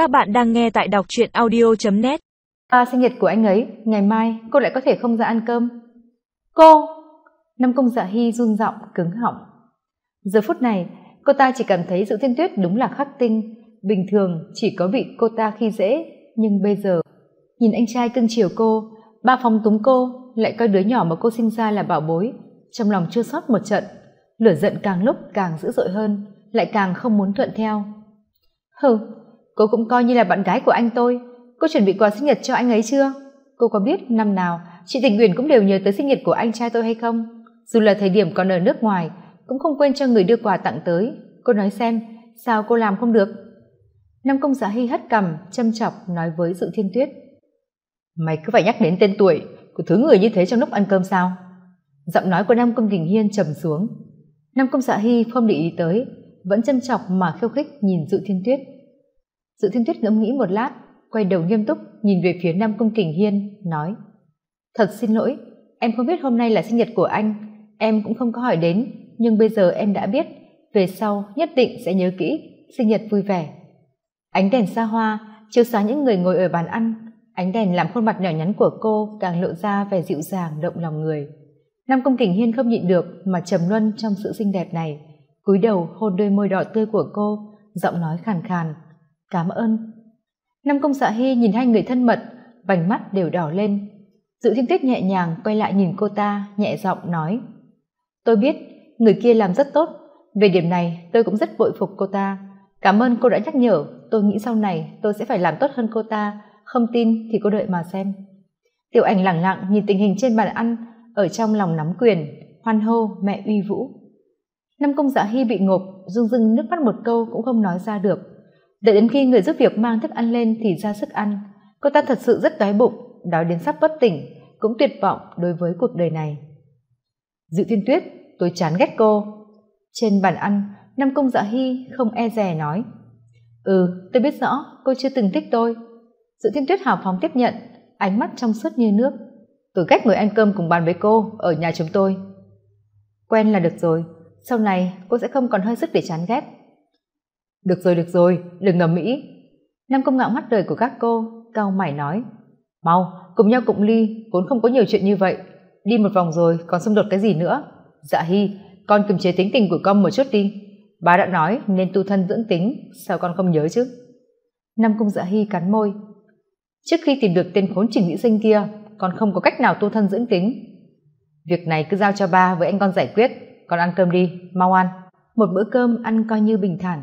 Các bạn đang nghe tại đọc truyện audio.net À sinh nhật của anh ấy, ngày mai cô lại có thể không ra ăn cơm. Cô! Năm công dạ hy run giọng cứng họng. Giờ phút này, cô ta chỉ cảm thấy sự thiên tuyết đúng là khắc tinh. Bình thường chỉ có bị cô ta khi dễ, nhưng bây giờ, nhìn anh trai cưng chiều cô, ba phóng túng cô, lại coi đứa nhỏ mà cô sinh ra là bảo bối. Trong lòng chưa sót một trận, lửa giận càng lúc càng dữ dội hơn, lại càng không muốn thuận theo. Hừ, cô cũng coi như là bạn gái của anh tôi. Cô chuẩn bị quà sinh nhật cho anh ấy chưa? Cô có biết năm nào chị tình nguyện cũng đều nhớ tới sinh nhật của anh trai tôi hay không? Dù là thời điểm còn ở nước ngoài, cũng không quên cho người đưa quà tặng tới. Cô nói xem, sao cô làm không được? Nam công giả hy hất cằm, châm chọc, nói với dự thiên tuyết. Mày cứ phải nhắc đến tên tuổi của thứ người như thế trong lúc ăn cơm sao? Giọng nói của nam công đình hiên trầm xuống. Nam công dạ hy không để ý tới, vẫn châm chọc mà khiêu khích nhìn dự thiên tuyết dự thiên tuyết ngẫm nghĩ một lát, quay đầu nghiêm túc, nhìn về phía nam công kình hiên, nói, thật xin lỗi, em không biết hôm nay là sinh nhật của anh, em cũng không có hỏi đến, nhưng bây giờ em đã biết, về sau nhất định sẽ nhớ kỹ, sinh nhật vui vẻ. Ánh đèn xa hoa, chiếu sáng những người ngồi ở bàn ăn, ánh đèn làm khuôn mặt nhỏ nhắn của cô càng lộ ra vẻ dịu dàng, động lòng người. Nam công kình hiên không nhịn được mà trầm luân trong sự xinh đẹp này, cúi đầu hôn đôi môi đỏ tươi của cô, giọng nói khàn khàn cảm ơn. Năm công dạ hy nhìn hai người thân mật, vành mắt đều đỏ lên. Dự thiên tuyết nhẹ nhàng quay lại nhìn cô ta, nhẹ giọng nói, tôi biết, người kia làm rất tốt. Về điểm này, tôi cũng rất bội phục cô ta. Cảm ơn cô đã nhắc nhở. Tôi nghĩ sau này, tôi sẽ phải làm tốt hơn cô ta. Không tin thì cô đợi mà xem. Tiểu ảnh lẳng lặng nhìn tình hình trên bàn ăn, ở trong lòng nắm quyền, hoan hô mẹ uy vũ. Năm công dạ hy bị ngộp, rưng rưng nước mắt một câu cũng không nói ra được đợi đến khi người giúp việc mang thức ăn lên thì ra sức ăn. Cô ta thật sự rất đói bụng, đói đến sắp bất tỉnh, cũng tuyệt vọng đối với cuộc đời này. Dự thiên tuyết, tôi chán ghét cô. Trên bàn ăn Nam công dạ hy không e dè nói ừ tôi biết rõ, cô chưa từng thích tôi. Dự thiên tuyết hào phóng tiếp nhận, ánh mắt trong suốt như nước, tôi ghét người ăn cơm cùng bàn với cô ở nhà chúng tôi. Quen là được rồi, sau này cô sẽ không còn hơi sức để chán ghét được rồi được rồi, đừng ngầm mỹ nam công ngạo mắt đời của các cô, cao mày nói. Mau, cùng nhau cụng ly, vốn không có nhiều chuyện như vậy. Đi một vòng rồi, còn xung đột cái gì nữa? Dạ hy con kiềm chế tính tình của con một chút đi. Bà đã nói, nên tu thân dưỡng tính, sao con không nhớ chứ? Nam công dạ hy cắn môi. Trước khi tìm được tên khốn trình mỹ sinh kia, con không có cách nào tu thân dưỡng tính. Việc này cứ giao cho ba với anh con giải quyết. Con ăn cơm đi, mau ăn. Một bữa cơm ăn coi như bình thản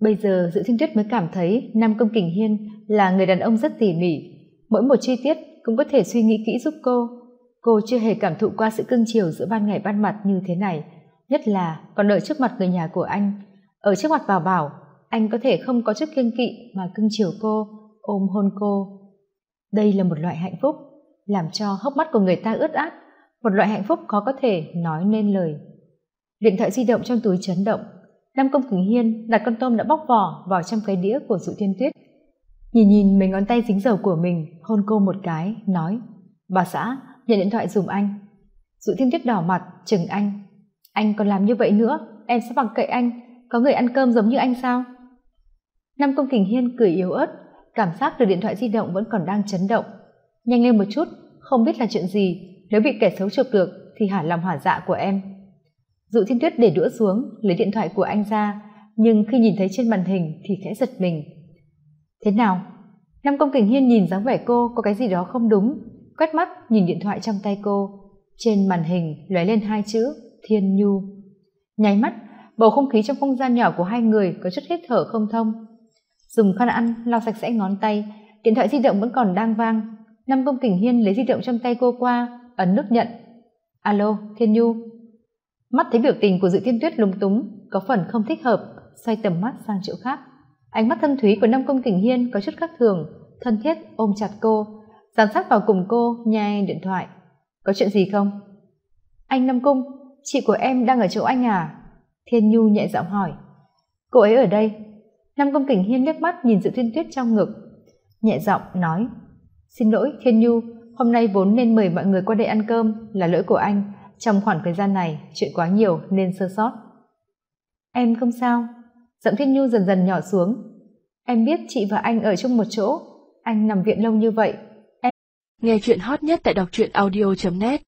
bây giờ dự thiên tuyết mới cảm thấy nam công kình hiên là người đàn ông rất tỉ mỉ. Mỗi một chi tiết cũng có thể suy nghĩ kỹ giúp cô. Cô chưa hề cảm thụ qua sự cưng chiều giữa ban ngày ban mặt như thế này, nhất là còn ở trước mặt người nhà của anh. Ở trước mặt bảo bảo, anh có thể không có chút kiêng kỵ mà cưng chiều cô, ôm hôn cô. Đây là một loại hạnh phúc, làm cho hốc mắt của người ta ướt át, một loại hạnh phúc khó có thể nói nên lời. Điện thoại di động trong túi chấn động nam công kính hiên đặt con tôm đã bóc vỏ vào trong cái đĩa của dụ thiên tuyết. Nhìn nhìn mấy ngón tay dính dầu của mình, hôn cô một cái, nói, bà xã, nhận điện thoại dùm anh. Dụ thiên tuyết đỏ mặt, chừng anh. Anh còn làm như vậy nữa, em sẽ bằng cậy anh. Có người ăn cơm giống như anh sao? Nam công kình hiên cười yếu ớt, cảm giác từ điện thoại di động vẫn còn đang chấn động. Nhanh lên một chút, không biết là chuyện gì, nếu bị kẻ xấu chụp được thì hả lòng hỏa dạ của em dụ thiên tuyết để đũa xuống, lấy điện thoại của anh ra, nhưng khi nhìn thấy trên màn hình thì khẽ giật mình. Thế nào? Nam công kình hiên nhìn dáng vẻ cô có cái gì đó không đúng, quét mắt nhìn điện thoại trong tay cô. Trên màn hình lóe lên hai chữ, thiên nhu. Nháy mắt, bầu không khí trong không gian nhỏ của hai người có chút hít thở không thông. Dùng khăn ăn, lau sạch sẽ ngón tay, điện thoại di động vẫn còn đang vang. Nam công kình hiên lấy di động trong tay cô qua, ấn nút nhận. Alo, thiên nhu mắt thấy biểu tình của dự thiên tuyết lúng túng, có phần không thích hợp, xoay tầm mắt sang chỗ khác. Ánh mắt thâm thúy của Nam công kình hiên có chút khác thường, thân thiết ôm chặt cô, dán sát vào cùng cô, nhai điện thoại. Có chuyện gì không? Anh Nam cung, chị của em đang ở chỗ anh à? Thiên nhu nhẹ giọng hỏi. Cô ấy ở đây. Nam công kình hiên liếc mắt nhìn dự thiên tuyết trong ngực, nhẹ giọng nói. Xin lỗi, thiên nhu, hôm nay vốn nên mời mọi người qua đây ăn cơm, là lỗi của anh trong khoảng thời gian này, chuyện quá nhiều nên sơ sót. Em không sao. Giọng thiên nhu dần dần nhỏ xuống. Em biết chị và anh ở chung một chỗ. Anh nằm viện lâu như vậy. Em nghe chuyện hot nhất tại đọc truyện audio net.